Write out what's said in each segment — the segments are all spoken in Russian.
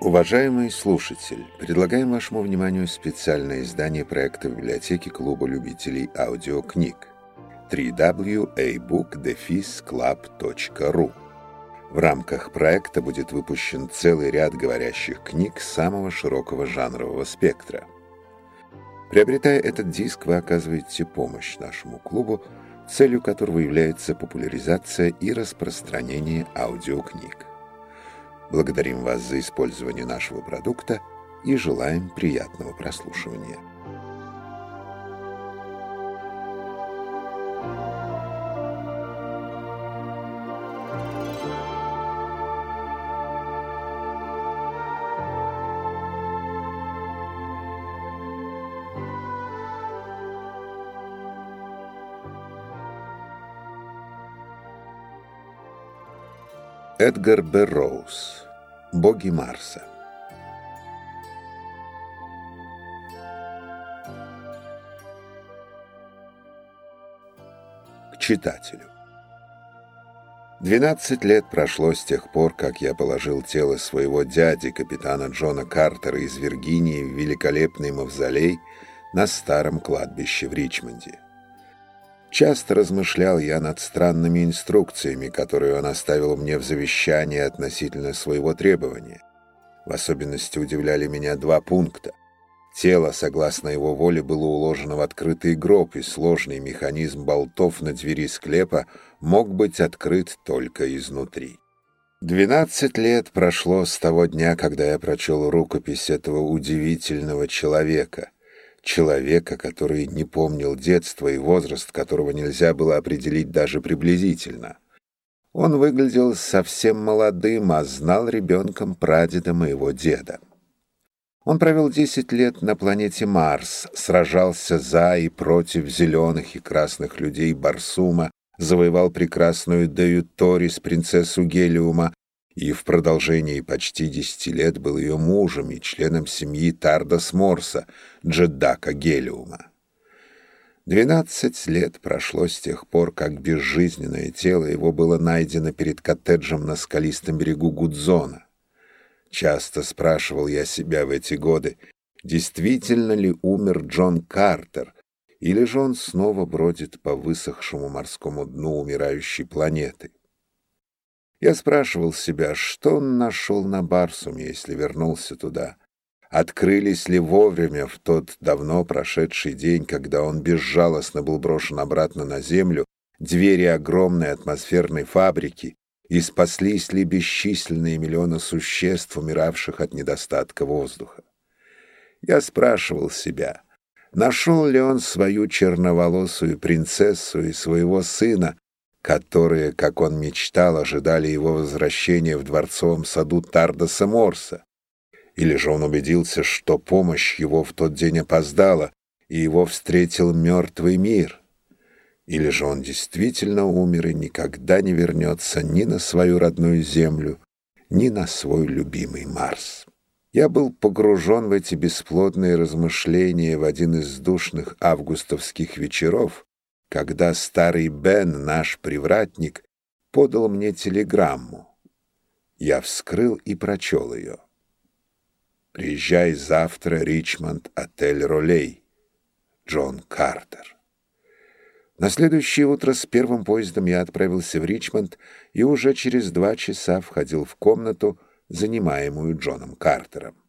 Уважаемый слушатель, предлагаем вашему вниманию специальное издание проекта библиотеки Клуба любителей аудиокниг www.abookdefisclub.ru В рамках проекта будет выпущен целый ряд говорящих книг самого широкого жанрового спектра. Приобретая этот диск, вы оказываете помощь нашему клубу – целью которого является популяризация и распространение аудиокниг. Благодарим вас за использование нашего продукта и желаем приятного прослушивания. Эдгар Берроуз Боги Марса К читателю. Двенадцать лет прошло с тех пор, как я положил тело своего дяди, капитана Джона Картера из Виргинии, в великолепный мавзолей на старом кладбище в Ричмонде. Часто размышлял я над странными инструкциями, которые он оставил мне в завещании относительно своего требования. В особенности удивляли меня два пункта. Тело, согласно его воле, было уложено в открытый гроб, и сложный механизм болтов на двери склепа мог быть открыт только изнутри. Двенадцать лет прошло с того дня, когда я прочел рукопись этого удивительного человека — человека, который не помнил детства и возраст которого нельзя было определить даже приблизительно. Он выглядел совсем молодым, а знал ребенком прадеда моего деда. Он провел десять лет на планете Марс, сражался за и против зеленых и красных людей Барсума, завоевал прекрасную Дею Торис, принцессу Гелиума, и в продолжении почти десяти лет был ее мужем и членом семьи Тардас Морса, Джеддака Гелиума. Двенадцать лет прошло с тех пор, как безжизненное тело его было найдено перед коттеджем на скалистом берегу Гудзона. Часто спрашивал я себя в эти годы, действительно ли умер Джон Картер, или же он снова бродит по высохшему морскому дну умирающей планеты. Я спрашивал себя, что он нашел на Барсуме, если вернулся туда. Открылись ли вовремя в тот давно прошедший день, когда он безжалостно был брошен обратно на землю, двери огромной атмосферной фабрики, и спаслись ли бесчисленные миллионы существ, умиравших от недостатка воздуха. Я спрашивал себя, нашел ли он свою черноволосую принцессу и своего сына, которые, как он мечтал, ожидали его возвращения в дворцовом саду Тардоса Морса. Или же он убедился, что помощь его в тот день опоздала, и его встретил мертвый мир. Или же он действительно умер и никогда не вернется ни на свою родную землю, ни на свой любимый Марс. Я был погружен в эти бесплодные размышления в один из душных августовских вечеров, когда старый Бен, наш привратник, подал мне телеграмму. Я вскрыл и прочел ее. «Приезжай завтра, Ричмонд, отель Ролей. Джон Картер». На следующее утро с первым поездом я отправился в Ричмонд и уже через два часа входил в комнату, занимаемую Джоном Картером.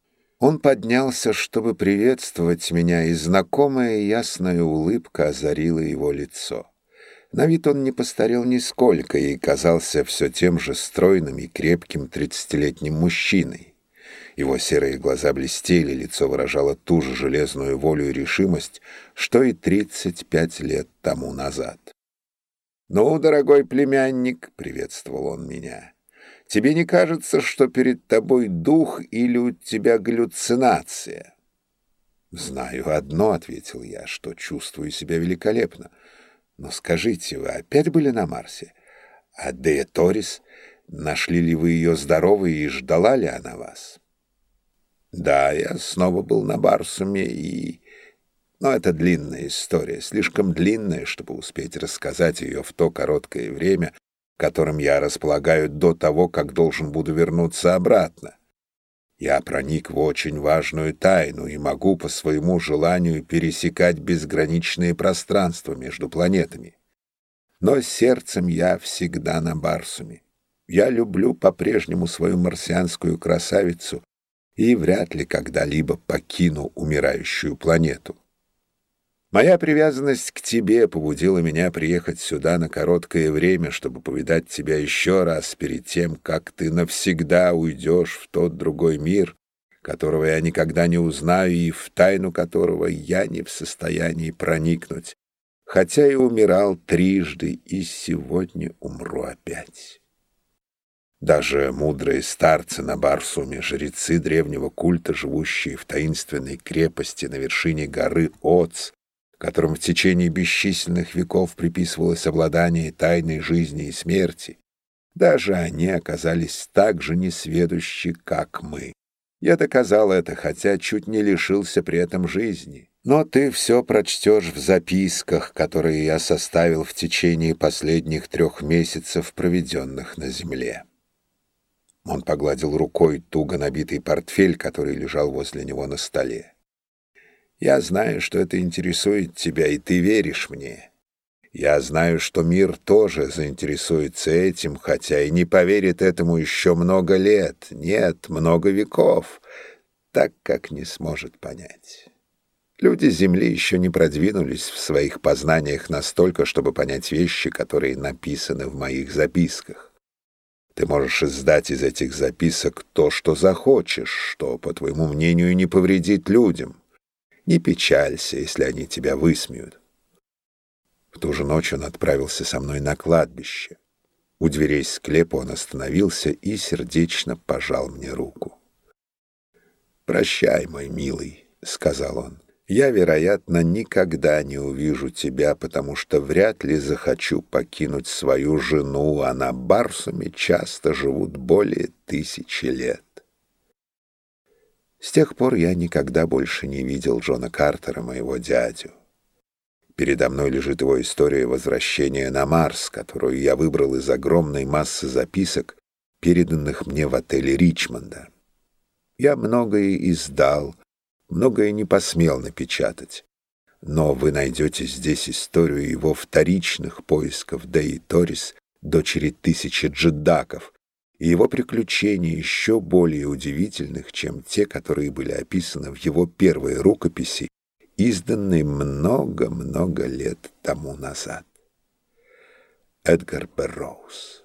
Он поднялся, чтобы приветствовать меня, и знакомая ясная улыбка озарила его лицо. На вид он не постарел нисколько и казался все тем же стройным и крепким тридцатилетним мужчиной. Его серые глаза блестели, лицо выражало ту же железную волю и решимость, что и тридцать пять лет тому назад. «Ну, дорогой племянник», — приветствовал он меня, — Тебе не кажется, что перед тобой дух или у тебя галлюцинация? Знаю одно, ответил я, что чувствую себя великолепно. Но скажите, вы опять были на Марсе? А Дея Торис, нашли ли вы ее здоровой и ждала ли она вас? Да, я снова был на Барсуме и... Но это длинная история, слишком длинная, чтобы успеть рассказать ее в то короткое время, которым я располагаю до того, как должен буду вернуться обратно. Я проник в очень важную тайну и могу по своему желанию пересекать безграничные пространства между планетами. Но сердцем я всегда на Барсуме. Я люблю по-прежнему свою марсианскую красавицу и вряд ли когда-либо покину умирающую планету. Моя привязанность к тебе побудила меня приехать сюда на короткое время, чтобы повидать тебя еще раз перед тем, как ты навсегда уйдешь в тот другой мир, которого я никогда не узнаю и в тайну которого я не в состоянии проникнуть, хотя и умирал трижды, и сегодня умру опять. Даже мудрые старцы на Барсуме, жрецы древнего культа, живущие в таинственной крепости на вершине горы Оц, которым в течение бесчисленных веков приписывалось обладание тайной жизни и смерти, даже они оказались так же несведущи, как мы. Я доказал это, хотя чуть не лишился при этом жизни. Но ты все прочтешь в записках, которые я составил в течение последних трех месяцев, проведенных на земле. Он погладил рукой туго набитый портфель, который лежал возле него на столе. Я знаю, что это интересует тебя, и ты веришь мне. Я знаю, что мир тоже заинтересуется этим, хотя и не поверит этому еще много лет, нет, много веков, так как не сможет понять. Люди Земли еще не продвинулись в своих познаниях настолько, чтобы понять вещи, которые написаны в моих записках. Ты можешь издать из этих записок то, что захочешь, что, по твоему мнению, не повредит людям. Не печалься, если они тебя высмеют. В ту же ночь он отправился со мной на кладбище. У дверей склепа он остановился и сердечно пожал мне руку. «Прощай, мой милый», — сказал он. «Я, вероятно, никогда не увижу тебя, потому что вряд ли захочу покинуть свою жену, а на Барсуме часто живут более тысячи лет». С тех пор я никогда больше не видел Джона Картера, моего дядю. Передо мной лежит его история возвращения на Марс, которую я выбрал из огромной массы записок, переданных мне в отеле Ричмонда. Я многое издал, многое не посмел напечатать. Но вы найдете здесь историю его вторичных поисков Деи Торис, дочери тысячи джедаков, и его приключения еще более удивительных, чем те, которые были описаны в его первой рукописи, изданной много-много лет тому назад. Эдгар Берроуз